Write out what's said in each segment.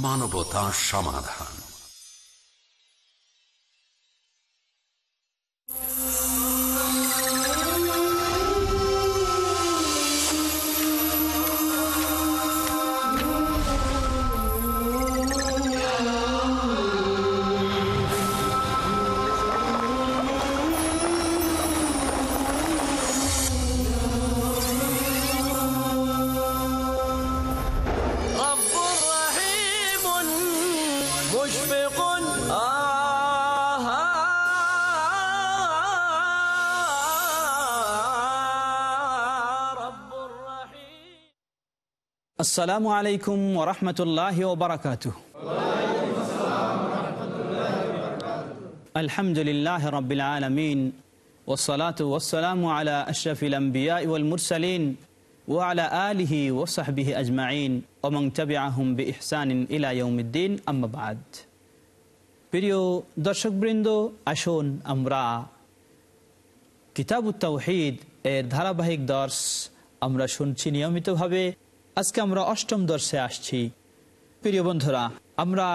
মানবতা সমাধান। আসসালামু আলাইকুম ওরহমতুল্লাহ ওবরাকাত আলহামদুলিল্লাহ রবিল আলমিন ওসলাত ওসালাম আলা আশরফিল আম্বিয়া ওয়াল মুরসালিন ওয়ালা আলিহি ওসাহবিহি আজমাইন ওমং তবিআহুম বি ইহসানিন ইলা ইয়ৌমিদ্দিন আম্মাবাদ প্রিয় দর্শকবৃন্দ, আসুন আমরা কিতাবুত তাওহিদ এর ধারাবাহিক দর্শ আমরা শুনছি নিয়মিতভাবে। আজকে আমরা অষ্টম দর্শে আসছি। প্রিয় বন্ধুরা, আমরা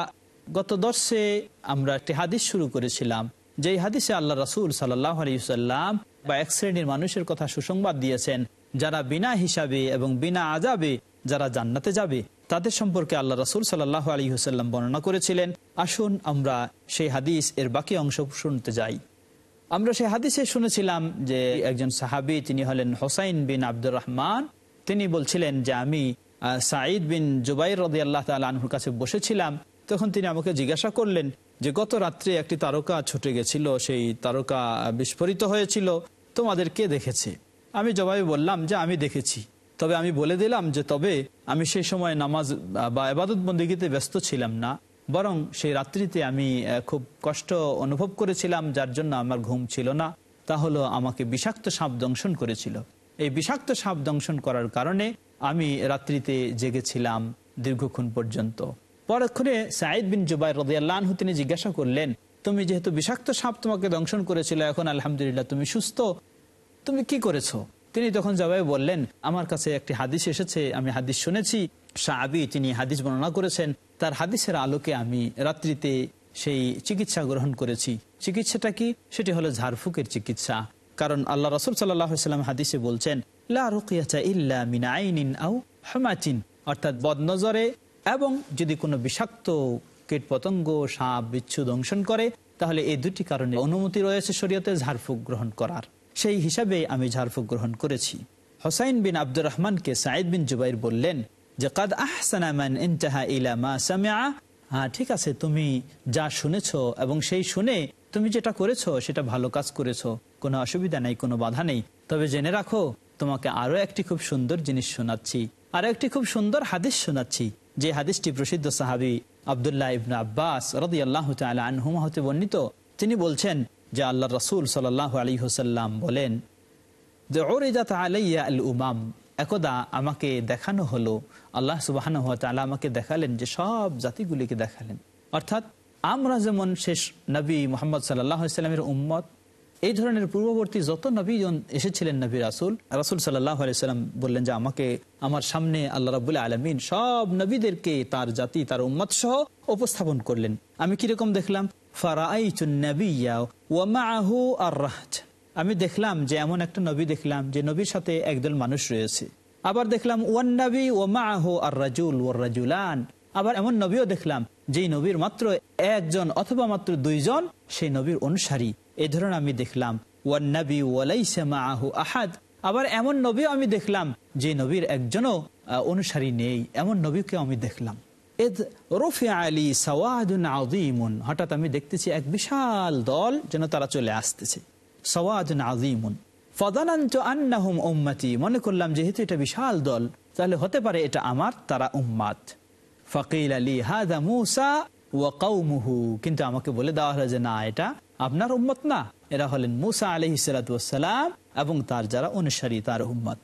গত দর্শে আমরা একটি হাদিস শুরু করেছিলাম। যেই হাদিসে আল্লাহ রাসুল সাল্লাহ আলিয়াল্লাম বা এক শ্রেণির মানুষের কথা সুসংবাদ দিয়েছেন, যারা বিনা হিসাবে এবং বিনা আজাবে যারা জান্নাতে যাবে, তাদের সম্পর্কে আল্লাহ রাসুল সাল্লাহ আলী হুসাল্লাম বর্ণনা করেছিলেন। আসুন আমরা সেই হাদিস এর বাকি অংশ শুনতে যাই। আমরা সেই হাদিসে শুনেছিলাম যে একজন সাহাবি, তিনি হলেন হোসাইন বিন আব্দুর রহমান তিনি বলছিলেন যে আমি সাঈদ বিন জুবাইর রদি আল্লাহ তালুর কাছে বসেছিলাম। তখন তিনি আমাকে জিজ্ঞাসা করলেন যে, গত রাত্রে একটি তারকা ছুটে গেছিল, সেই তারকা বিস্ফোরিত হয়েছিল, তোমাদের কে দেখেছে? আমি জবাবে বললাম যে, আমি দেখেছি। তবে আমি বলে দিলাম যে, তবে আমি সেই সময় নামাজ বা এবাদত বন্দীগীতে ব্যস্ত ছিলাম না। বরং সেই রাত্রিতে আমি খুব কষ্ট অনুভব করেছিলাম, যার জন্য আমার ঘুম ছিল না। তা হলো, আমাকে বিষাক্ত সাপ দংশন করেছিল। এই বিষাক্ত সাপ দংশন করার কারণে আমি রাত্রিতে জেগেছিলাম দীর্ঘক্ষণ পর্যন্ত। পরক্ষণে সাইদ বিন জুবাই রদিয়াল্লাহু তিনি জিজ্ঞাসা করলেন, তুমি যেহেতু বিষাক্ত সাপ তোমাকে দংশন করেছিল, এখন আলহামদুলিল্লাহ তুমি সুস্থ। তুমি কি করেছ? তিনি তখন জবাই বললেন, আমার কাছে একটি হাদিস এসেছে, আমি হাদিস শুনেছি। সাহাবি তিনি হাদিস বর্ণনা করেছেন। তার হাদিসের আলোকে আমি রাত্রিতে সেই চিকিৎসা গ্রহণ করেছি। চিকিৎসাটা কি? সেটি হলো ঝাড়ফুকের চিকিৎসা। কারণ আল্লাহ রসুল সাল্লাম হাদিসে বলছেন অর্থাৎ বদনজরে এবং যদি কোনো বিষাক্ত কীট পতঙ্গ সাপ বিচ্ছু দংশন করে, তাহলে এই দুটি কারণে অনুমতি রয়েছে শরীয়তে ঝাড়ফুক গ্রহণ করার। সেই হিসাবে আমি ঝাড়ফুক গ্রহণ করেছি। হোসাইন বিন আব্দুর রহমানকে সাইদ বিন জুবাইর বললেন যে, কাদ আহসানা ইলা মা সামিআ। হ্যাঁ ঠিক আছে, তুমি যা শুনেছো এবং সেই শুনে তুমি যেটা করেছ, সেটা ভালো কাজ করেছ। কোনো অসুবিধা নেই, কোনো বাধা নেই। তবে জেনে রাখো, তোমাকে আরও একটি খুব সুন্দর জিনিস শোনাচ্ছি। আর একটি খুব সুন্দর হাদিস শোনাচ্ছি, যে হাদিসটি প্রসিদ্ধ সাহাবি আবদুল্লাহ ইবন আব্বাস রদি আল্লাহ বর্ণিত। তিনি বলছেন, যে আল্লাহ রসুল সাল আলী হোসাল্লাম বলেন, যে ওরিদাত আলাইয়া আল উমাম একদা আমাকে দেখানো হলো। আল্লাহ সুবাহ আমাকে দেখালেন যে সব জাতিগুলিকে দেখালেন। অর্থাৎ আমরা যেমন শেষ নবী মোহাম্মদ সাল্লামের উম্মত, এই ধরনের পূর্ববর্তী যত নবী এসেছিলেন নবী রাসুল রাসুল সাল্লাহ আলাইসাল্লাম বললেন যে আমাকে, আমার সামনে আল্লাহ রাবুল্লাহ আলমিন সব নবীদেরকে তার জাতি, তার উম্মত সহ উপস্থাপন করলেন। আমি কীরকম দেখলাম? আমি দেখলাম যে এমন একটা নবী দেখলাম যে নবীর সাথে একদল মানুষ রয়েছে। আবার দেখলাম ওয়ান নবী ও মাহু আর রাজুল ওর রাজুলান আবার এমন নবীও দেখলাম যেই নবীর মাত্র একজন অথবা মাত্র দুইজন সেই নবীর অনুসারী। এই ধরনের আমি দেখলাম। ওয়ান নবী ওয়ালাইসা মাহু আহাদ। আবার এমন নবীও আমি দেখলাম যে নবীর একজনও আহ, অনুসারী নেই। এমন নবীকেও আমি দেখলাম। আলী হঠাৎ আমি দেখতেছি এক বিশাল দল যেন তারা চলে আসতেছে। সওয়াদুন মনে করলাম যেহেতু এটা বিশাল দল তাহলে হতে পারে এটা আমার তারা উম্মাত ফকিল আলী হাদা মুসা ও কৌমুহু কিন্তু আমাকে বলে দেওয়া হলো যে না এটা আপনার উম্মত না এরা হলেন মুসা আলহি সালাম এবং তার যারা অনুসারী তার উম্মত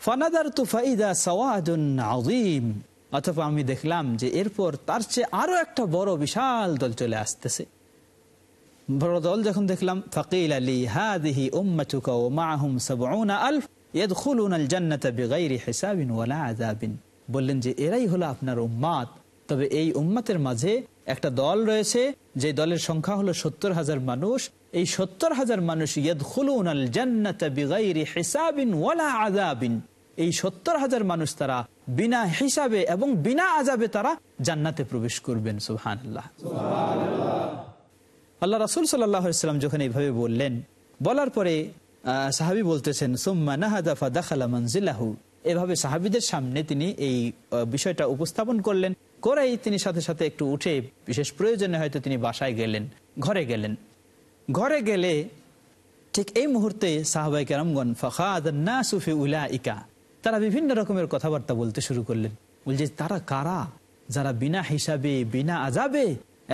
ফানাদার তুফাইদা সওয়াদুন আযীম অথবা আমি দেখলাম যে এরপর তার চেয়ে আরও একটা বড় বিশাল দল চলে আসতেছে বড় দল যখন দেখলাম ফাকিল আলী হাদিহি উম্মাতুকা ওয়া মাআহুম 70 আলফ ইয়াদখুলুনা আল জান্নাতা বিগাইরি হিসাবিন ওয়ালা আযাবিন বললেন যে, এরাই হলো আপনার উম্মাদ তবে এই উম্মাতের মাঝে একটা দল রয়েছে, যে দলের সংখ্যা হলো সত্তর হাজার মানুষ। এই সত্তর হাজার মানুষ এই সত্তর হাজার মানুষ তারা বিনা হিসাবে এবং বিনা আজাবে তারা জান্নাতে প্রবেশ করবেন, সুবহানাল্লাহ। আল্লাহ রাসুল সাল্লাম যখন এইভাবে বললেন, বলার পরে সাহাবি বলতেছেন, সোম্মা নাহাদাফা দাখালা মঞ্জিলাহু এভাবে সাহাবিদের সামনে তিনি এই বিষয়টা উপস্থাপন করলেন। করেই তিনি সাথে সাথে একটু উঠে বিশেষ প্রয়োজনে হয়তো তিনি বাসায় গেলেন, ঘরে গেলেন। ঘরে গেলে ঠিক এই মুহূর্তে সাহাবাই কেরামগন ফখাদ না সুফি উলা ইকা তারা বিভিন্ন রকমের কথাবার্তা বলতে শুরু করলেন। বলছে তারা কারা? যারা বিনা হিসাবে, বিনা আজাবে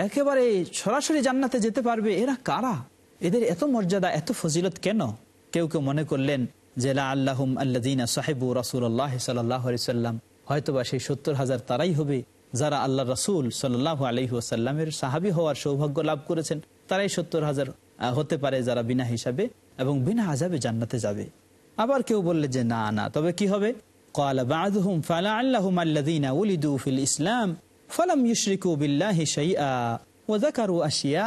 একেবারে সরাসরি জান্নাতে যেতে পারবে, এরা কারা? এদের এত মর্যাদা, এত ফজিলত কেন? কেউ কেউ মনে করলেন জেলা আল্লাহম আল্লাদিনা সাহেব রাসুল্লাহ সাল্লাহ সাল্লাম, হয়তোবা সেই সত্তর হাজার তারাই হবে যারা আল্লাহ রসুল সাল্লাহ আলহি আসাল্লামের সাহাবি হওয়ার সৌভাগ্য লাভ করেছেন। তারাই সত্তর হাজার হতে পারে যারা বিনা হিসাবে এবং বিনা আজাবে জান্নাতে যাবে। আবার কেউ বললে যে না না, তবে কি হবে? ইসলাম ফলাম ইউশরিকু বিল্লাহি শাইআ ওয়া যাকারু আশিয়া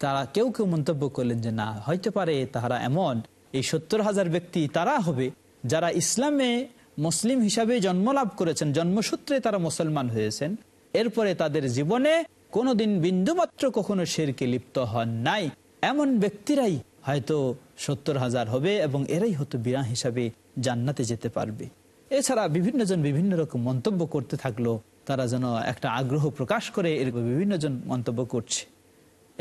তারা কেউ কেউ মন্তব্য করলেন যে না হইতে পারে তাহারা এমন এই সত্তর হাজার ব্যক্তি তারা হবে, যারা ইসলামে মুসলিম হিসাবে জন্ম লাভ করেছেন, জন্মসূত্রে তারা মুসলমান হয়েছেন। এরপরে তাদের জীবনে কোনোদিন বিন্দুমাত্র কখনো শেরকে লিপ্ত হন নাই। এমন ব্যক্তিরাই হয়তো সত্তর হাজার হবে এবং এরাই হয়তো বিনা হিসাবে জান্নাতে যেতে পারবে। এছাড়া বিভিন্ন জন বিভিন্ন রকম মন্তব্য করতে থাকল তারা যেন একটা আগ্রহ প্রকাশ করে এরকম বিভিন্ন জন মন্তব্য করছে।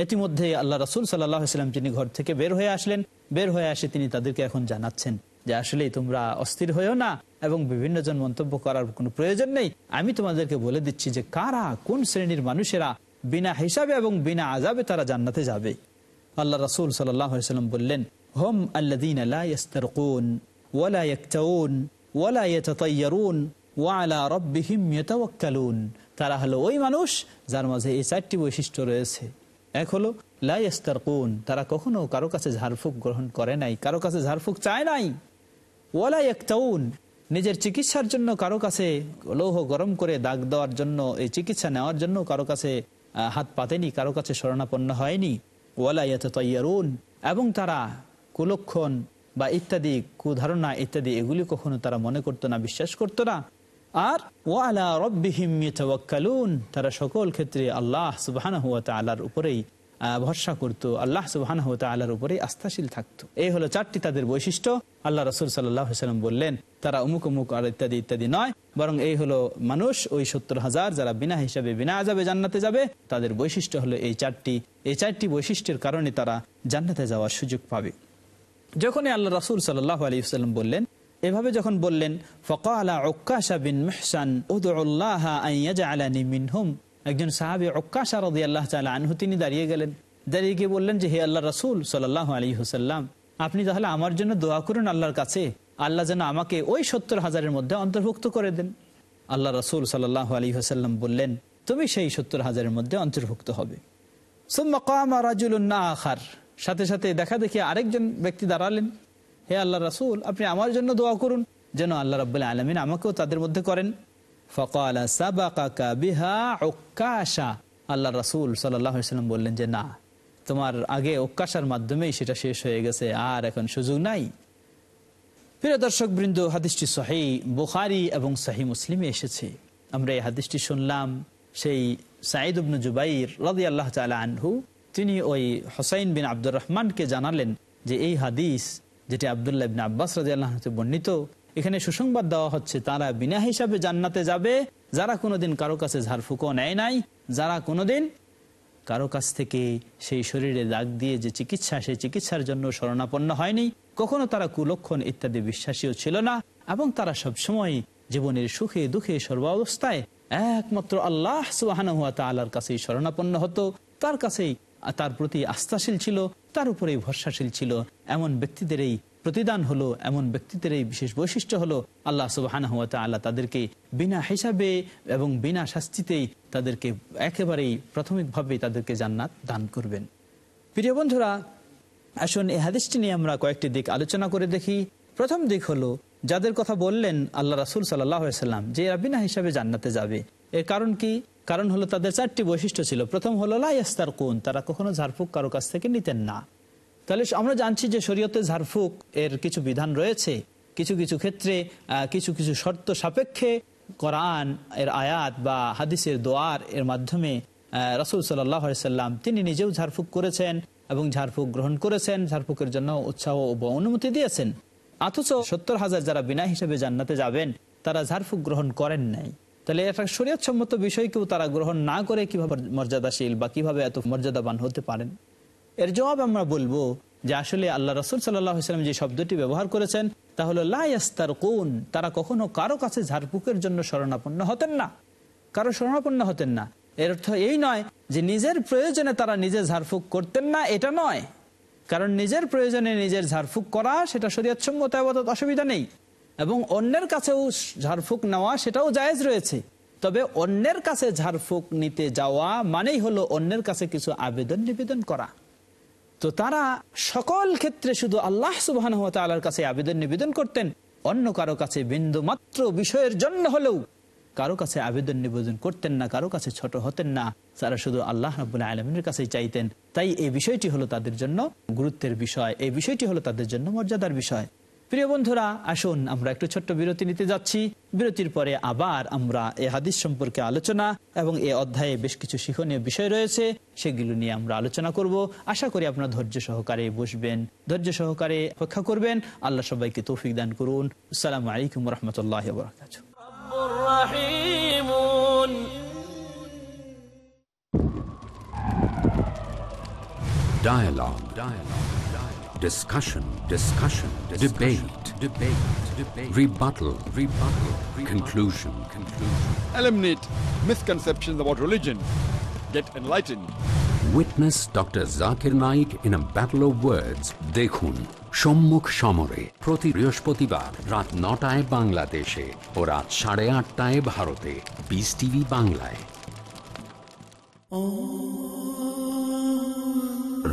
ইতিমধ্যে আল্লাহ রাসুল সাল্লাম তিনি ঘর থেকে বের হয়ে আসলেন, বের হয়ে আসে তিনি তাদেরকে এখন জানাচ্ছেন যে আসলে তোমরা অস্থির হয়েও না এবং বিভিন্ন জন মন্তব্য করার কোনো প্রয়োজন নেই। আমি তোমাদেরকে বলে দিচ্ছি যে কারা, কোন শ্রেণির মানুষেরা বিনা হিসাবে এবং বিনা আজাবে তারা জান্নাতে যাবে? আল্লাহ রাসুল সাল্লাম বললেন, হোম ইয়াতাওয়াক্কালুন। তারা হলো ওই মানুষ যার মাঝে এই চারটি বৈশিষ্ট্য রয়েছে। এক হলো লাইস্তারকুন তারা কখনো কারও কাছে ঝাড়ফুক গ্রহণ করে নাই, কারও কাছে ঝাড়ফুক চায় নাই। ওয়ালা একটাউন নিজের চিকিৎসার জন্য কারও কাছে লৌহ গরম করে দাগ দেওয়ার জন্য, এই চিকিৎসা নেওয়ার জন্য কারও কাছে হাত পাতেনি, কারও কাছে শরণাপন্ন হয়নি। ওয়ালা ইয়াতাইয়ারুন এবং তারা কুলক্ষণ বা ইত্যাদি, কুধারণা ইত্যাদি, এগুলি কখনো তারা মনে করতো না, বিশ্বাস করতো না। আর ওয়ালা রব্বিহিম ইয়াতাওয়াক্কালুন তারা সকল ক্ষেত্রে আল্লাহ সুবহানাহু ওয়া তাআলার উপরেই ভরসা করত। আল্লাহ ওয়া তাআলার উপরেই আস্থাশীল থাকতো। এই হলো চারটি তাদের বৈশিষ্ট্য। আল্লাহ রাসূল সাল্লাম বললেন, তারা অমুক অমুক আর ইত্যাদি ইত্যাদি নয়, বরং এই হলো মানুষ, ওই সত্তর হাজার যারা বিনা হিসাবে, বিনা যাবে জান্নাতে যাবে, তাদের বৈশিষ্ট্য হলো এই চারটি। এই চারটি বৈশিষ্ট্যের কারণে তারা জান্নাতে যাওয়ার সুযোগ পাবে। যখনই আল্লাহ রাসুল সাল্লাহ আলী সাল্লাম বললেন এভাবে যখন বললেন একজন সাহাবি ওকাশা রদি আল্লাহ আনহু তিনি দাঁড়িয়ে গেলেন। দাঁড়িয়ে গিয়ে বললেন যে, হে আল্লাহ রাসুল সাল্লাহ আলী হুসাল্লাম আপনি তাহলে আমার জন্য দোয়া করুন আল্লাহর কাছে। আল্লাহ যেন আমাকে ওই সত্তর হাজারের মধ্যে অন্তর্ভুক্ত করে দেন। আল্লাহ রসুল সাল্লাহ আলী হাসাল্লাম বললেন, তুমি সেই সত্তর হাজারের মধ্যে অন্তর্ভুক্ত হবে। সুম্মা কামা রাজুলুন্না আখার। সাথে সাথে দেখা দেখি আরেকজন ব্যক্তি দাঁড়ালেন। হে আল্লাহ রাসূল, আপনি আমার জন্য দোয়া করুন। যেন আল্লাহ রাব্বুল আলামিন আমাকেও তাদের মধ্যে করেন। বিহা উক্কাশা। আল্লাহ রাসূল সাল্লাম বললেন যে, না, তোমার আগে উক্কাশার মাধ্যমেই সেটা শেষ হয়ে গেছে, আর এখন সুযোগ নাই। প্রিয় দর্শক বৃন্দ হাদিসটি সহি বুখারি এবং সহি মুসলিমে এসেছে। আমরা এই হাদিসটি শুনলাম সেই সাইদ উবনু জুবাইর রাদি আল্লাহ আনহু। তিনি ওই হোসাইন বিন আব্দুর রহমানকে জানালেন যে, এই হাদিস যেটি আবদুল্লাহ ইবিন আব্বাস রাজি আল্লাহ বর্ণিত, এখানে সুসংবাদ দেওয়া হচ্ছে, তারা বিনা হিসাবে জান্নাতে যাবে, যারা কোনোদিন কারও কাছে ঝাড়ফুকো নেয় নাই, যারা কোনোদিন কারও কাছ থেকে সেই শরীরে দাগ দিয়ে যে চিকিৎসা, সেই চিকিৎসার জন্য শরণাপন্ন হয়নি, কখনো তারা কুলক্ষণ ইত্যাদি বিশ্বাসীও ছিল না, এবং তারা সবসময় জীবনের সুখে দুঃখে সর্বাবস্থায় একমাত্র আল্লাহ সুবাহানুয়া তালার কাছেই শরণাপন্ন হতো, তার কাছেই, তার প্রতি আস্থাশীল ছিল তার উপরেই ভরসাশীল ছিল। এমন ব্যক্তিদের এই প্রতিদান হলো, এমন ব্যক্তিদের এই বিশেষ বৈশিষ্ট্য হলো, আল্লাহ সুবাহান আল্লাহ তাদেরকে বিনা হিসাবে এবং বিনা শাস্তিতেই তাদেরকে একেবারেই প্রাথমিকভাবে তাদেরকে জান্নাত দান করবেন। প্রিয় বন্ধুরা, আসুন এই হাদিসটি নিয়ে আমরা কয়েকটি দিক আলোচনা করে দেখি। প্রথম দিক হলো, যাদের কথা বললেন আল্লাহ রাসুল সাল্লাম যে এরা বিনা হিসাবে জান্নাতে যাবে। এর কারণ কি? কারণ হলো তাদের চারটি বৈশিষ্ট্য ছিল। প্রথম হলো লাইস্তার কোন তারা কখনো ঝাড়ফুক কারও কাছ থেকে নিতেন না। তাহলে আমরা জানছি যে শরীয়তে ঝাড়ফুক এর কিছু বিধান রয়েছে। কিছু কিছু ক্ষেত্রে কিছু কিছু শর্ত সাপেক্ষে কোরআন এর আয়াত বা হাদিসের দোয়ার এর মাধ্যমে রসুল সাল্লাম তিনি নিজেও ঝাড়ফুক করেছেন এবং ঝাড়ফুক গ্রহণ করেছেন, ঝাড়ফুকের জন্য উৎসাহ ও অনুমতি দিয়েছেন। অথচ সত্তর হাজার যারা বিনা হিসেবে জান্নাতে যাবেন, তারা ঝাড়ফুক গ্রহণ করেন নাই। তাহলে একটা শরীয়তসম্মত বিষয়কেও তারা গ্রহণ না করে কীভাবে মর্যাদাশীল বা কীভাবে এত মর্যাদাবান হতে পারেন? এর জবাব আমরা বলব যে আসলে আল্লাহ রসুল সাল্লাম যে শব্দটি ব্যবহার করেছেন, তা হলো লাস্তার কোন তারা কখনো কারও কাছে ঝাড়ফুকের জন্য শরণাপন্ন হতেন না। কারও শরণাপন্ন হতেন না। এর অর্থ এই নয় যে নিজের প্রয়োজনে তারা নিজে ঝাড়ফুক করতেন না, এটা নয়। কারণ নিজের প্রয়োজনে নিজের ঝাড়ফুক করা, সেটা আবাদত, অসুবিধা নেই। এবং অন্যের কাছেও ঝাড়ফুঁক নেওয়া সেটাও জায়েজ রয়েছে। তবে অন্যের কাছে ঝাড়ফুঁক নিতে যাওয়া মানেই হলো অন্যের কাছে কিছু আবেদন নিবেদন করা। তো তারা সকল ক্ষেত্রে শুধু আল্লাহ সুবাহ তালার কাছে আবেদন নিবেদন করতেন, অন্য কারও কাছে বিন্দু মাত্র বিষয়ের জন্য হলেও কারও কাছে আবেদন নিবেদন করতেন না, কারও কাছে ছোট হতেন না। তারা শুধু আল্লাহ রাবুল্লাহ আলমিনের কাছেই চাইতেন। তাই এই বিষয়টি হলো তাদের জন্য গুরুত্বের বিষয়, এই বিষয়টি হলো তাদের জন্য মর্যাদার বিষয়। প্রিয় বন্ধুরা আসুন আমরা একটু ছোট্ট বিরতি নিতে যাচ্ছি। বিরতির পরে আবার আমরা এ হাদিস সম্পর্কে আলোচনা এবং এ অধ্যায়ে বেশ কিছু শিক্ষণীয় বিষয় রয়েছে সেগুলো নিয়ে আমরা আলোচনা করব। আশা করি আপনার ধৈর্য সহকারে বসবেন। ধৈর্য সহকারে অপেক্ষা করবেন। আল্লাহ সবাইকে তৌফিক দান করুন। সালাম আলাইকুম রহমতুল্লাহ Dialogue. Dialogue. Dialogue. Discussion. Discussion. Debate. Debate. Debate. Rebuttal. Rebuttal. Conclusion. Conclusion. eliminate misconceptions about religion, get enlightened. Witness Dr. Zakir Naik in a battle of words. দেখুন সম্মুখ সমরে প্রতি বৃহস্পতিবার রাত নটায় বাংলাদেশে ও রাত সাড়ে আটটায় ভারতে বিস টিভি বাংলায়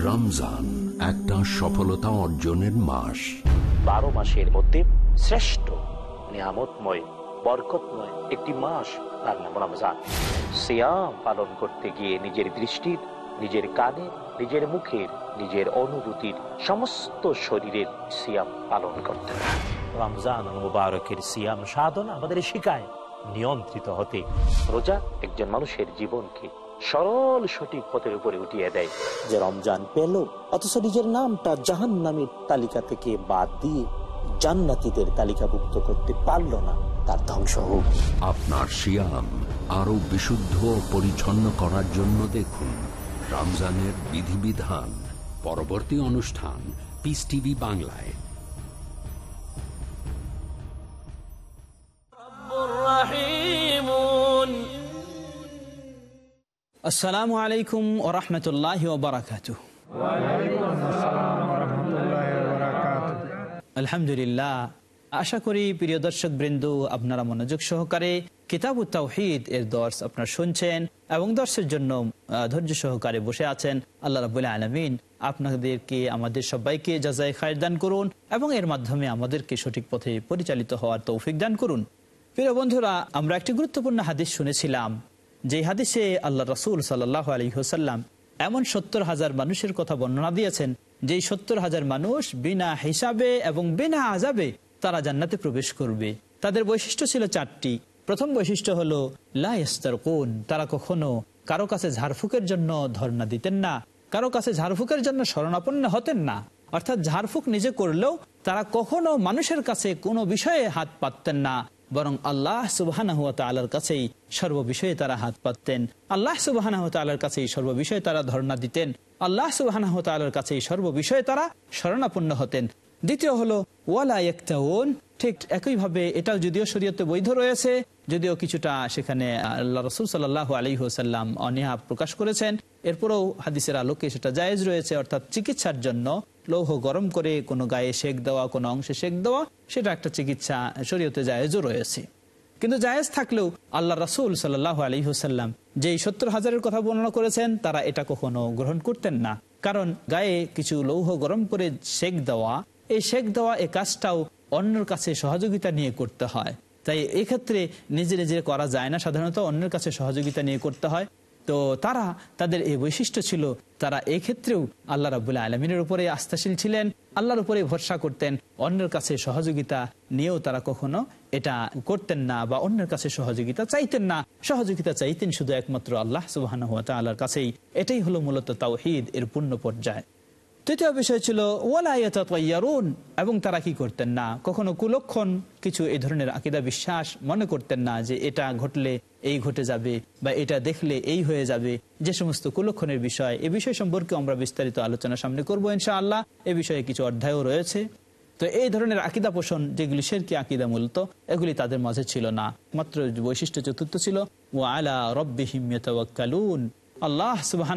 রমজান একটা সফলতা অর্জনের মাস। বারো মাসের মধ্যে শ্রেষ্ঠ নিয়ামতময় বরকতময় একটি মাস তার নাম রমজান। সিয়াম পালন করতে গিয়ে নিজের দৃষ্টির নিজের কানে নিজের মুখের নিজের অনুভূতির সমস্ত শরীরের সিয়াম পালন করতে রমজান মুবারকের সিয়াম সাধন আমাদের শিখায় নিয়ন্ত্রিত হতে। রোজা একজন মানুষের জীবনকে সরল সঠিক পথের উপরে উঠিয়ে দেয়। যে রমজান পেল অথচ নিজের নামটা জাহান নামের তালিকা থেকে বাদ দিয়ে জান্নাতীদের তালিকাভুক্ত করতে পারল না তার ধ্বংস হোক। আপনার সিয়াম আরও বিশুদ্ধ ও পরিচ্ছন্ন করার জন্য দেখুন রমজানের বিধিবিধান। পরবর্তী অনুষ্ঠান পিস টিভি বাংলায়। আসসালামু আলাইকুম ও রহমতুল্লাহ ওবরাকাত আলহামদুলিল্লাহ। আশা করি প্রিয় দর্শক বৃন্দ আপনারা মনোযোগ সহকারে কিতাব তাওহিদ এর দর্শ আপনারা শুনছেন এবং দর্শের জন্য ধৈর্য সহকারে বসে আছেন আল্লাহ রাবুল্লাহ আলমিন। আপনাদেরকে, আমাদের সবাইকে যাচাই খায়ের দান করুন এবং এর মাধ্যমে আমাদেরকে সঠিক পথে পরিচালিত হওয়ার তৌফিক দান করুন। প্রিয় বন্ধুরা, আমরা একটি গুরুত্বপূর্ণ হাদিস শুনেছিলাম। যে হাদিসে আল্লাহ রসুল সাল্লাহ আলী হোসাল্লাম এমন সত্তর হাজার মানুষের কথা বর্ণনা দিয়েছেন, যেই সত্তর হাজার মানুষ বিনা হিসাবে এবং বিনা আজাবে তারা জান্নাতে প্রবেশ করবে। তাদের বৈশিষ্ট্য ছিল চারটি। প্রথম বৈশিষ্ট্য হলো লাস্তার কোন তারা কখনো কারও কাছে ঝাড়ফুকের জন্য ধর্ণা দিতেন না, কারও কাছে ঝাড়ফুকের জন্য শরণাপন্ন হতেন না। অর্থাৎ ঝাড়ফুক নিজে করলেও তারা কখনো মানুষের কাছে কোনো বিষয়ে হাত পাততেন না। বরং আল্লাহ সুবাহ তালার কাছেই সর্ববিষয়ে তারা হাত পাততেন। আল্লাহ সুবাহ তালার কাছেই সর্ববিষয়ে তারা ধর্ণা দিতেন। আল্লাহ সুবাহ তালার কাছেই সর্ববিষয়ে তারা শরণাপন্ন হতেন। দ্বিতীয় হলো, ওয়ালা একতাউন ঠিক একইভাবে এটাও যদিও শরীয়তে বৈধ রয়েছে, যদিও কিছুটা সেখানে আল্লাহ রসুল সাল্লাহ আলী হোসাল্লাম অনীহা প্রকাশ করেছেন। এরপরেও হাদিসের আলোকে সেটা জায়েজ রয়েছে, অর্থাৎ চিকিৎসার জন্য লৌহ গরম করে কোনো গায়ে শেক দেওয়া, কোনো অংশে শেক দেওয়া, সেটা একটা চিকিৎসা শরীয়তে জায়েজও রয়েছে। কিন্তু জায়েজ থাকলেও আল্লাহ রাসুল সাল্লাহ আলী হুসাল্লাম যেই সত্তর হাজারের কথা বর্ণনা করেছেন, তারা এটা কখনো গ্রহণ করতেন না। কারণ গায়ে কিছু লৌহ গরম করে শেক দেওয়া, এই শেক দেওয়া এই কাজটাও অন্যের কাছে সহযোগিতা নিয়ে করতে হয়। তাই এক্ষেত্রে নিজে নিজে করা যায় না, সাধারণত অন্যের কাছে সহযোগিতা নিয়ে করতে হয়। তো তারা তাদের এই বৈশিষ্ট্য ছিল, তারা ক্ষেত্রেও আল্লাহ রাবুল্লাহ আলমিনের উপরে আস্থাশীল ছিলেন, আল্লাহর উপরে ভরসা করতেন, অন্যের কাছে সহযোগিতা নিয়েও তারা কখনো এটা করতেন না বা অন্যের কাছে সহযোগিতা চাইতেন না। সহযোগিতা চাইতেন শুধু একমাত্র আল্লাহ সুবাহ আল্লাহর কাছেই। এটাই হলো মূলত তাওহিদ, এর পূর্ণ পর্যায়। তৃতীয় বিষয় ছিল ওয়ালাইয়ারুন এবং তারা কি করতেন না? কখনো কুলক্ষণ, কিছু এই ধরনের আকিদা বিশ্বাস মনে করতেন না যে এটা ঘটলে এই ঘটে যাবে বা এটা দেখলে এই হয়ে যাবে। যে সমস্ত কুলক্ষণের বিষয়, এ বিষয় সম্পর্কে আমরা বিস্তারিত আলোচনা সামনে করব ইনশাআল্লাহ। এ বিষয়ে কিছু অধ্যায়ও রয়েছে। তো এই ধরনের আকিদা পোষণ, যেগুলি শেরকি আকিদা মূলত, এগুলি তাদের মাঝে ছিল না। মাত্র বৈশিষ্ট্য চতুর্থ ছিল ও আলা রব্বিহিম ইয়াতাওয়াক্কালুন। আল্লাহ সুবাহ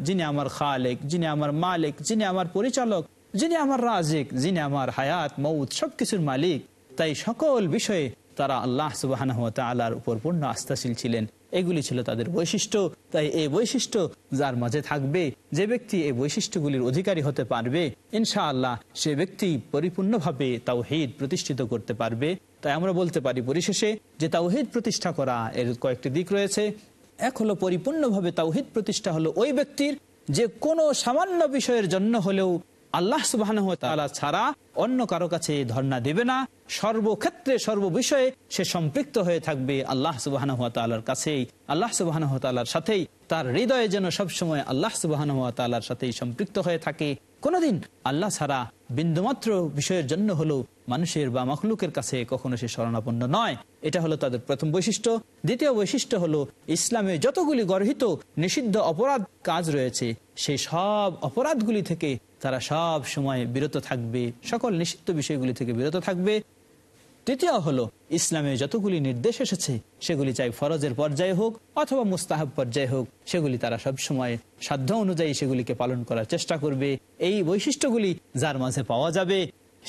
যিনি আমার খালেক, যিনি আমার মালিক, যিনি আমার পরিচালক, যিনি আমার রাজিক, যিনি আমার হায়াত মৌত সবকিছুর মালিক। তাই সকল বিষয়ে তারা আল্লাহ সুবাহ তালার উপর পূর্ণ আস্থাশীল ছিলেন। এগুলি ছিল তাদের বৈশিষ্ট্য। তাই এই বৈশিষ্ট্য যার মাঝে থাকবে, যে ব্যক্তি এই বৈশিষ্ট্যগুলির অধিকারী হতে পারবে, ইনশাআল্লাহ সে ব্যক্তি পরিপূর্ণভাবে তাওহিদ প্রতিষ্ঠিত করতে পারবে। তাই আমরা বলতে পারি পরিশেষে যে তাওহিদ প্রতিষ্ঠা করা এর কয়েকটি দিক রয়েছে। এক হলো পরিপূর্ণভাবে তাওহিদ প্রতিষ্ঠা হলো ওই ব্যক্তির যে কোনো সামান্য বিষয়ের জন্য হলেও আল্লাহ সুবাহ ছাড়া অন্য কারও কাছে ধর্ণা দেবে না। সর্বক্ষেত্রে, সর্ববিষয়ে সে সম্পৃক্ত হয়ে থাকবে আল্লাহ সুবাহ কাছেই। আল্লাহ সুবাহ সাথেই তার হৃদয়ে যেন সবসময় আল্লাহ সুবাহ সাথেই সম্পৃক্ত হয়ে থাকে। কোনোদিন আল্লাহ ছাড়া বিন্দুমাত্র বিষয়ের জন্য হলো মানুষের বা মখলুকের কাছে কখনো সে শরণাপন্ন নয়। এটা হলো তাদের প্রথম বৈশিষ্ট্য। দ্বিতীয় বৈশিষ্ট্য হলো, ইসলামে যতগুলি গর্হিত, নিষিদ্ধ অপরাধ কাজ রয়েছে সেই সব অপরাধগুলি থেকে তারা সব সময় বিরত থাকবে। সকল নিষিদ্ধ বিষয়গুলি থেকে বিরত থাকবে। তৃতীয় হলো, ইসলামে যতগুলি নির্দেশ এসেছে, সেগুলি চাই ফরজের পর্যায়ে হোক অথবা মুস্তাহাব পর্যায়ে হোক, সেগুলি তারা সব সময় সাধ্য অনুযায়ী সেগুলিকে পালন করার চেষ্টা করবে। এই বৈশিষ্ট্যগুলি যার মাঝে পাওয়া যাবে,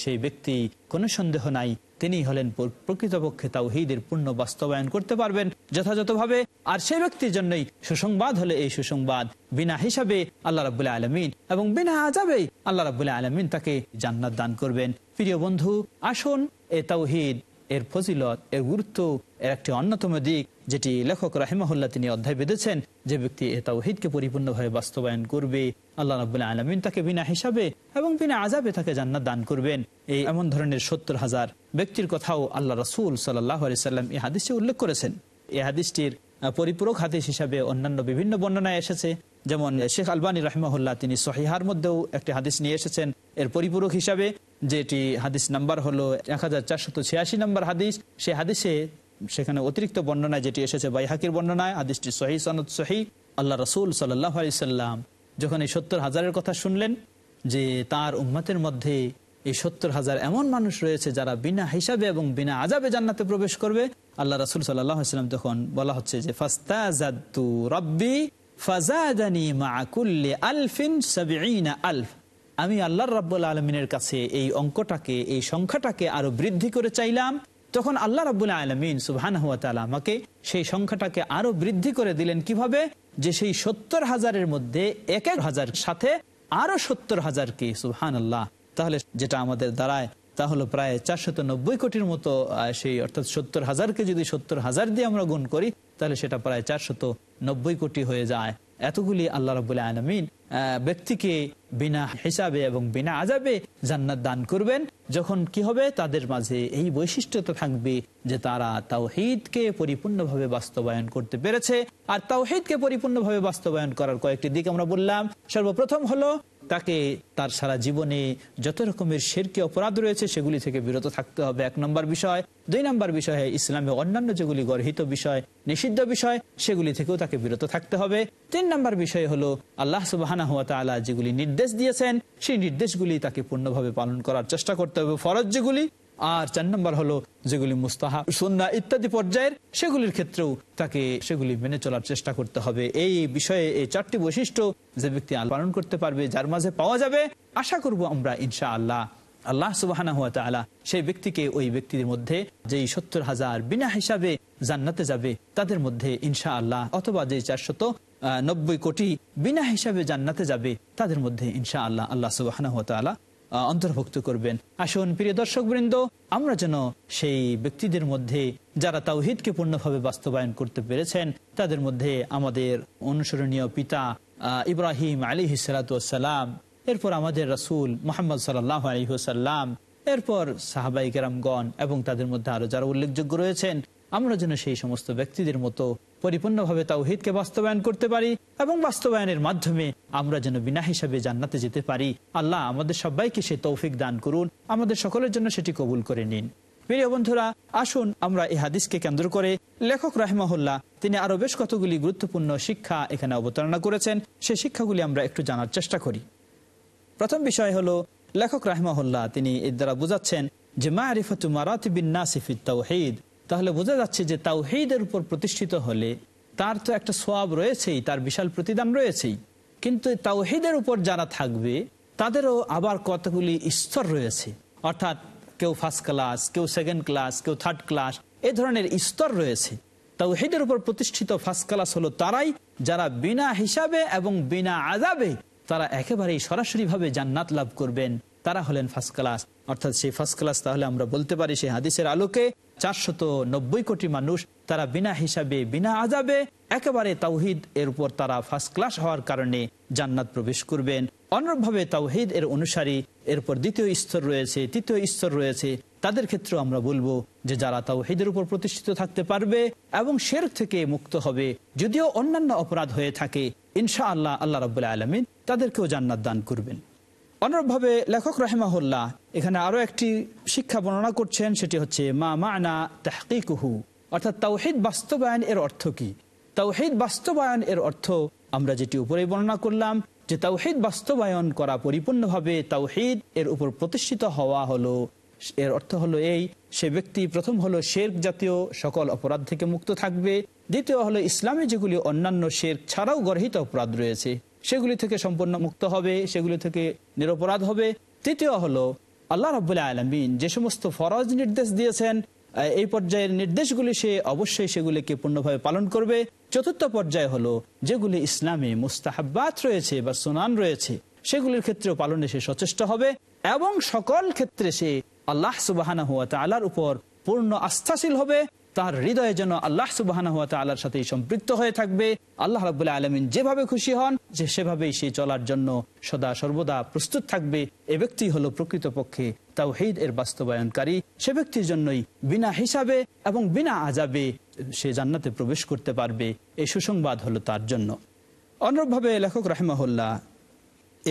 সেই ব্যক্তি কোনো সন্দেহ নাই তিনি হলেন প্রকৃতপক্ষে তাওহিদের পূর্ণ বাস্তবায়ন করতে পারবেন। যথাযথভাবে আর সেই ব্যক্তির জন্যই সুসংবাদ হলে এই সুসংবাদ। বিনা হিসাবে আল্লাহ রাবুল্লাহ আলমিন এবং বিনা আজাবে আল্লাহ রাবুল্লাহ আলমিন তাকে জান্নাত দান করবেন। প্রিয় বন্ধু, আসুন এ তাওহিদ, এর ফজিলত, এর গুরুত্ব, এর একটি অন্যতম দিক, যেটি লেখক রাহিমাহুল্লাহ তিনি অধ্যায় বেঁধেছেন, যে ব্যক্তি এ তাওহিদকে পরিপূর্ণভাবে বাস্তবায়ন করবে, আল্লাহ রাবুল্লাহ আলমিন তাকে বিনা হিসাবে এবং বিনা আজাবে তাকে জান্নাত দান করবেন। এই এমন ধরনের সত্তর হাজার ব্যক্তির কথাও আল্লাহ রসুল সাল্লাহ সাল্লাম এই হাদিসে উল্লেখ করেছেন। এই হাদিসটির পরিপূরক হাদিস হিসাবে অন্যান্য বিভিন্ন বর্ণনায় এসেছে। যেমন শেখ আলবানী রহমাহুল্লাহ, তিনি সহিহার মধ্যেও একটি হাদিস নিয়ে এসেছেন। এর পরিপূরক হিসাবে, যেটি হাদিস নাম্বার হলো এক নম্বর হাদিস, সে হাদিসে সেখানে অতিরিক্ত বর্ণনায় যেটি এসেছে, বাইহাকির বর্ণনায়, হাদিসটি সহি, সনদ সহি। আল্লাহ রসুল সাল্লাহ আলিয়াল্লাম যখন এই সত্তর হাজারের কথা শুনলেন, যে তার উম্মতের মধ্যে এই সত্তর হাজার এমন মানুষ রয়েছে যারা বিনা হিসাবে এবং বিনা আজাবে জান্নাতে প্রবেশ করবে আল্লাহ রসুল সাল্লাম তখন বলা হচ্ছে যে আমি আল্লাহ রাব্বুল আলমিনের কাছে এই অঙ্কটাকে, এই সংখ্যাটাকে আরও বৃদ্ধি করে চাইলাম। তখন আল্লাহ রাবুল্লাহ আলমিন সুবহান আমাকে সেই সংখ্যাটাকে আরও বৃদ্ধি করে দিলেন কীভাবে? যে সেই সত্তর হাজারের মধ্যে এক এক হাজার সাথে আরও সত্তর হাজারকে সুবহান আল্লাহ তাহলে যেটা আমাদের দাঁড়ায় তা হলো প্রায় চারশত নব্বই কোটির মতো সেই অর্থাৎ সত্তর হাজারকে যদি সত্তর হাজার দিয়ে আমরা গুণ করি, তাহলে সেটা প্রায় চারশত নব্বই কোটি হয়ে যায়। এতগুলি আল্লাহ রবুল্লাহ আলমিন ব্যক্তিকে বিনা হিসাবে এবং বিনা আজাবে জান্নাত দান করবেন। যখন কি হবে? তাদের মাঝে এই বৈশিষ্ট্যতা থাকবে যে তারা তাওহিদকে পরিপূর্ণভাবে বাস্তবায়ন করতে পেরেছে। আর তাওহিদকে পরিপূর্ণভাবে বাস্তবায়ন করার কয়েকটি দিক আমরা বললাম। সর্বপ্রথম হলো তাকে তার সারা জীবনে যত রকমের শেরকি অপরাধ রয়েছে সেগুলি থেকে বিরত থাকতে হবে। এক নম্বর বিষয়। দুই নম্বর বিষয়ে ইসলামে অন্যান্য যেগুলি গর্হিত বিষয়, নিষিদ্ধ বিষয়, সেগুলি থেকেও তাকে বিরত থাকতে হবে। তিন নম্বর বিষয় হলো, আল্লাহ সুবাহানা হাত যেগুলি নির্দেশ দিয়েছেন, সেই নির্দেশগুলি তাকে পূর্ণভাবে পালন করার চেষ্টা করতে হবে। ফরজ যেগুলি আর চার নম্বর হলো যেগুলি মুস্তাহা সন্ধ্যা ইত্যাদি পর্যায়ের সেগুলির ক্ষেত্রেও তাকে সেগুলি মেনে চলার চেষ্টা করতে হবে। এই বিষয়ে এই চারটি বৈশিষ্ট্য যে ব্যক্তি পালন করতে পারবে যার মাঝে পাওয়া যাবে আশা করব আমরা ইনশা আল্লাহ আল্লাহ সুবাহ সেই ব্যক্তিকে ওই ব্যক্তির মধ্যে যেই সত্তর হাজার বিনা হিসাবে জান্নাতে যাবে তাদের মধ্যে ইনশা আল্লাহ অথবা যে চারশত নব্বই কোটি বিনা হিসাবে জান্নাতে যাবে তাদের মধ্যে ইনশা আল্লাহ আল্লাহ সুবাহ আহ, অন্তর্ভুক্ত করবেন। আসুন, প্রিয় দর্শক বৃন্দ আমরা যেন সেই ব্যক্তিদের মধ্যে যারা তাওহিদকে পূর্ণভাবে বাস্তবায়ন করতে পেরেছেন, তাদের মধ্যে আমাদের অনুসরণীয় পিতা ইব্রাহিম আলী হিসালাতাম এরপর আমাদের রসুল মোহাম্মদ সাল্লাহ আলী হুসাল্লাম এরপর সাহাবাই কেরামগণ এবং তাদের মধ্যে আরও যারা উল্লেখযোগ্য রয়েছেন, আমরা যেন সেই সমস্ত ব্যক্তিদের মতো পরিপূর্ণভাবে তাওহিদকে বাস্তবায়ন করতে পারি এবং বাস্তবায়নের মাধ্যমে আমরা যেন বিনা হিসাবে জান্নাতে যেতে পারি। আল্লাহ আমাদের সবাইকে সে তৌফিক দান করুন। আমাদের সকলের জন্য সেটি কবুল করে নিন। প্রিয় বন্ধুরা, আসুন আমরা এই হাদিসকে কেন্দ্র করে লেখক রাহমাহুল্লাহ তিনি আরও বেশ কতগুলি গুরুত্বপূর্ণ শিক্ষা এখানে অবতারণা করেছেন। সেই শিক্ষাগুলি আমরা একটু জানার চেষ্টা করি। প্রথম বিষয় হলো, লেখক রাহমাহুল্লাহ তিনি এর দ্বারা বুঝাচ্ছেন যে মা আরিফাতু মারাতিবিন নাসিফিত তাওহিদ। তাহলে বোঝা যাচ্ছে যে তাওহিদের উপর প্রতিষ্ঠিত হলে তার তো একটা সোয়াব রয়েছেই, তার বিশাল প্রতিদান রয়েছেই। কিন্তু তাওহিদের উপর যারা থাকবে, তাদেরও আবার কতগুলি স্তর রয়েছে। অর্থাৎ কেউ ফার্স্ট ক্লাস কেউ সেকেন্ড ক্লাস কেউ থার্ড ক্লাস এ ধরনের স্তর রয়েছে। তাওহিদের উপর প্রতিষ্ঠিত ফার্স্ট ক্লাস হলো তারাই, যারা বিনা হিসাবে এবং বিনা আজাবে তারা একেবারেই সরাসরিভাবে জান্নাত লাভ করবেন। তারা হলেন ফার্স্ট ক্লাস অর্থাৎ সেই ফার্স্ট ক্লাস তাহলে আমরা বলতে পারি সেই হাদিসের আলোকে চারশত নব্বই কোটি মানুষ তারা বিনা হিসাবে, বিনা আজাবে একেবারে তাওহিদ এর উপর তারা ফার্স্ট ক্লাস হওয়ার কারণে জান্নাত প্রবেশ করবেন। অনুরূপভাবে তাওহিদ এর অনুসারী এরপর দ্বিতীয় স্তর রয়েছে, তৃতীয় স্তর রয়েছে। তাদের ক্ষেত্রেও আমরা বলব যে যারা তাওহিদের উপর প্রতিষ্ঠিত থাকতে পারবে এবং শের থেকে মুক্ত হবে, যদিও অন্যান্য অপরাধ হয়ে থাকে ইনশা আল্লাহ আল্লাহ রবাহ আলমিন তাদেরকেও জান্নাত দান করবেন। অনুরূপভাবে লেখক রাহেমাহুল্লাহ এখানে আরও একটি শিক্ষা বর্ণনা করছেন, সেটি হচ্ছে, মা মানা তাহকিকুহু? অর্থাৎ তাওহিদ বাস্তবায়ন এর অর্থ কি? তাওহিদ বাস্তবায়ন এর অর্থ আমরা যেটি উপরে বর্ণনা করলাম, যে তাওহিদ বাস্তবায়ন করা পরিপূর্ণভাবে তাওহিদ এর উপর প্রতিষ্ঠিত হওয়া হলো। এর অর্থ হলো এই, সে ব্যক্তি প্রথম হলো শের জাতীয় সকল অপরাধ থেকে মুক্ত থাকবে, দ্বিতীয় হলো ইসলামে যেগুলি অন্যান্য শের ছাড়াও গর্হিত অপরাধ রয়েছে। সেগুলি থেকে সম্পূর্ণ মুক্ত হবে, সেগুলি থেকে নিরপরাধ হবে। তৃতীয় হলো, আল্লাহ রবাহ আলমিন যে সমস্ত ফরজ নির্দেশ দিয়েছেন এই পর্যায়ের নির্দেশগুলি সে অবশ্যই সেগুলিকে পূর্ণভাবে পালন করবে। চতুর্থ পর্যায়ে হলো, যেগুলি ইসলামে মুস্তাহাব্বাত রয়েছে বা সুনান রয়েছে, সেগুলির ক্ষেত্রেও পালনে সে সচেষ্ট হবে এবং সকল ক্ষেত্রে সে আল্লাহ সুবাহানা হুয়া তালার উপর পূর্ণ আস্থাশীল হবে। তার হৃদয়ে যেন আল্লাহ সুবাহানা হুয়া তালার সাথে সম্পৃক্ত হয়ে থাকবে। আল্লাহ রাবুল্লাহ আলমিন যেভাবে খুশি হন, যে সেভাবেই সে চলার জন্য সদা সর্বদা প্রস্তুত থাকবে। এ ব্যক্তি হলো প্রকৃতপক্ষে তাও হেদ এর বাস্তবায়নকারী। সে ব্যক্তির জন্যই বিনা হিসাবে এবং বিনা আজাবে সে জান্নাতে প্রবেশ করতে পারবে। এই সুসংবাদ হলো তার জন্য। অনুরূপভাবে লেখক রাহেমাহুল্লাহ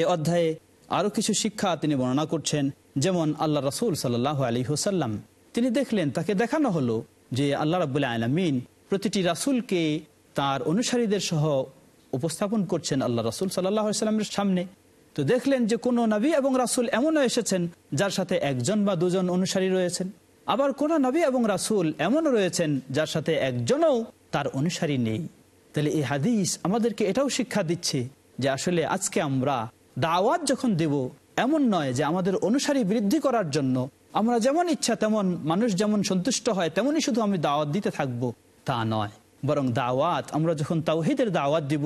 এ অধ্যায়ে আরও কিছু শিক্ষা তিনি বর্ণনা করছেন। যেমন আল্লাহ রসুল সাল্লাহ আলী হুসাল্লাম তিনি দেখলেন তাকে দেখানো হলো। যে আল্লাহ রাবুল্লাহ আলমিন প্রতিটি রাসুলকে তার অনুসারীদের সহ উপস্থাপন করছেন আল্লাহ রসুল সাল্লামের সামনে। তো দেখলেন যে কোনো নবী এবং রাসুল এমনও এসেছেন যার সাথে একজন বা দুজন অনুসারী রয়েছেন। আবার কোন নবী এবং রাসুল এমনও রয়েছেন যার সাথে একজনও তার অনুসারী নেই। তাহলে এই হাদিস আমাদেরকে এটাও শিক্ষা দিচ্ছে যে আসলে আজকে আমরা দাওয়াত যখন দেব, এমন নয় যে আমাদের অনুসারী বৃদ্ধি করার জন্য আমরা যেমন ইচ্ছা তেমন, মানুষ যেমন সন্তুষ্ট হয়, তেমনই শুধু আমি দাওয়াত দিতে থাকব। তা নয়, বরং দাওয়াত, আমরা যখন তাওহিদের দাওয়াত দিব,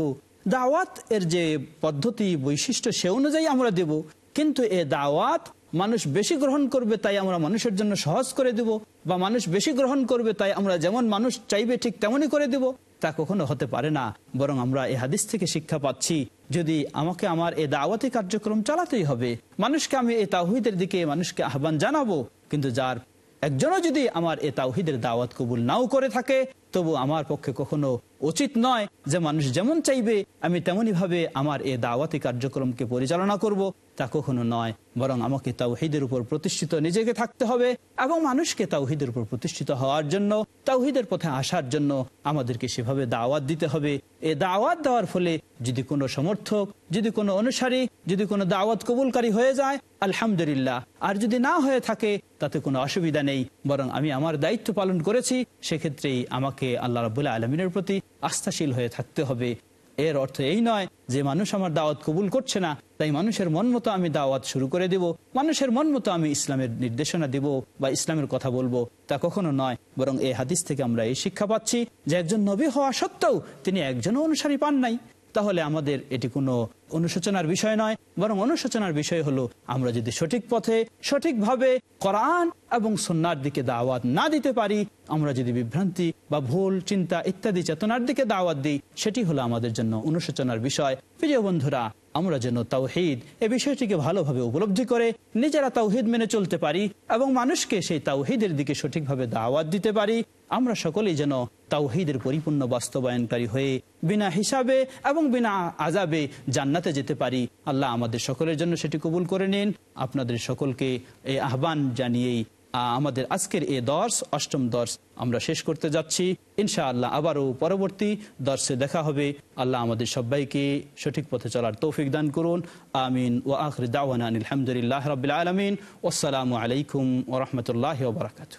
দাওয়াত এর যে পদ্ধতি, বৈশিষ্ট্য, সে অনুযায়ী আমরা দেব। কিন্তু এ দাওয়াত মানুষ বেশি গ্রহণ করবে তাই আমরা মানুষের জন্য সহজ করে দেব, বা মানুষ বেশি গ্রহণ করবে তাই আমরা যেমন মানুষ চাইবে ঠিক তেমনই করে দেব, তা কখনো হতে পারে না। বরং আমরা এ হাদিস থেকে শিক্ষা পাচ্ছি যদি আমাকে আমার এ দাওয়াতি কার্যক্রম চালাতেই হবে, মানুষকে আমি এ তাহিদের দিকে মানুষকে আহ্বান জানাব, কিন্তু যার একজনও যদি আমার এ তাহিদের দাওয়াত কবুল নাও করে থাকে, তবু আমার পক্ষে কখনো উচিত নয় যে মানুষ যেমন চাইবে, আমি তেমনি ভাবে আমার এ দাওয়াতি কার্যক্রমকে পরিচালনা করব। তা কখনো নয়, বরং আমাকে তাওহিদের উপর প্রতিষ্ঠিত নিজেকে থাকতে হবে এবং মানুষকে তাওহিদের উপর প্রতিষ্ঠিত হওয়ার জন্য, তাওহিদের পথে আসার জন্য আমাদেরকে সেভাবে দাওয়াত দিতে হবে। এ দাওয়াত দেওয়ার ফলে যদি কোনো সমর্থক, যদি কোনো অনুসারী, যদি কোনো দাওয়াত কবুলকারী হয়ে যায়, আলহামদুলিল্লাহ। আর যদি না হয়ে থাকে, তাতে কোনো অসুবিধা নেই, বরং আমি আমার দায়িত্ব পালন করেছি, সেক্ষেত্রেই আমাকে আল্লাহ রাবুল্লাহ আলমিনের প্রতি আস্থাশীল হয়ে থাকতে হবে। এর অর্থ এই নয় যে মানুষ আমার দাওয়াত কবুল করছে না, তাই মানুষের মন মতো আমি দাওয়াত শুরু করে দেব। মানুষের মন মতো আমি ইসলামের নির্দেশনা দেব বা ইসলামের কথা বলব, তা কখনো নয়। বরং এই হাদিস থেকে আমরা এই শিক্ষা পাচ্ছি যে একজন নবী হওয়া সত্ত্বেও তিনি একজনও অনুসারী পান নাই। তাহলে আমাদের এটি কোনো অনুশোচনার বিষয় নয়, বরং অনুশোচনার বিষয় হলো, আমরা যদি সঠিক পথে, সঠিকভাবে কোরআন এবং সন্ন্যার দিকে দাওয়াত না দিতে পারি, আমরা যদি বিভ্রান্তি বা ভুল, চিন্তা ইত্যাদি চেতনার দিকে দাওয়াত দিই, সেটি হলো আমাদের জন্য অনুশোচনার বিষয়। প্রিয় বন্ধুরা আমরা যেন তাওহিদ এ বিষয়টিকে ভালোভাবে উপলব্ধি করে নিজেরা তাওহিদ মেনে চলতে পারি এবং মানুষকে সেই তাওহিদের দিকে সঠিকভাবে দাওয়াত দিতে পারি, আমরা সকলেই যেন তাওহিদের পরিপূর্ণ বাস্তবায়নকারী হয়ে বিনা হিসাবে এবং বিনা আজাবে জান্নাতে যেতে পারি। আল্লাহ আমাদের সকলের জন্য সেটি কবুল করে নিন। আপনাদের সকলকে এই আহ্বান জানিয়েই আমাদের আজকের এ দর্শ, অষ্টম দর্শ আমরা শেষ করতে যাচ্ছি। ইনশাআল্লাহ আবারও পরবর্তী দর্শে দেখা হবে। আল্লাহ আমাদের সবাইকে সঠিক পথে চলার তৌফিক দান করুন। আমিন। ও আখর দাওয়ান আলহামদুলিল্লাহ রবিল আলমিন। আসসালামু আলাইকুম ও রহমতুল্লাহ বারকাতু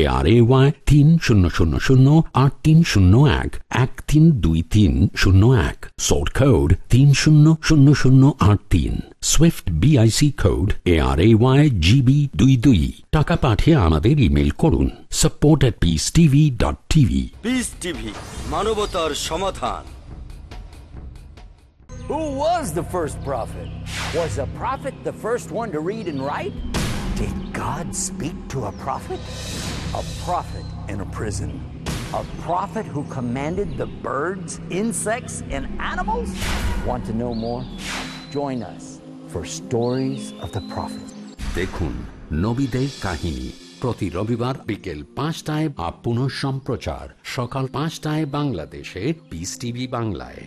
এ আর এ ওয়াই তিন শূন্য শূন্য শূন্য আট তিন শূন্য এক এক তিন দুই তিন শূন্য এক। সোর্ট কোড তিন শূন্য শূন্য শূন্য আট তিন। Swift BIC code A R A Y GB দুই দুই। টাকা পাঠিয়ে আমাদের ইমেল করুন। Support at peace TV dot TV peace TV মানবতার সমাধান। Who was the first prophet? Was a prophet the first one to read and write? Did God speak to a prophet? A prophet in a prison. A prophet who commanded the birds, insects, and animals? Want to know more? Join us for Stories of the Prophet. দেখুন নবীদের কাহিনী প্রতি রবিবার বিকেল পাঁচটায় বা পুনঃ সম্প্রচার সকাল পাঁচটায় বাংলাদেশে পিস টিভি বাংলায়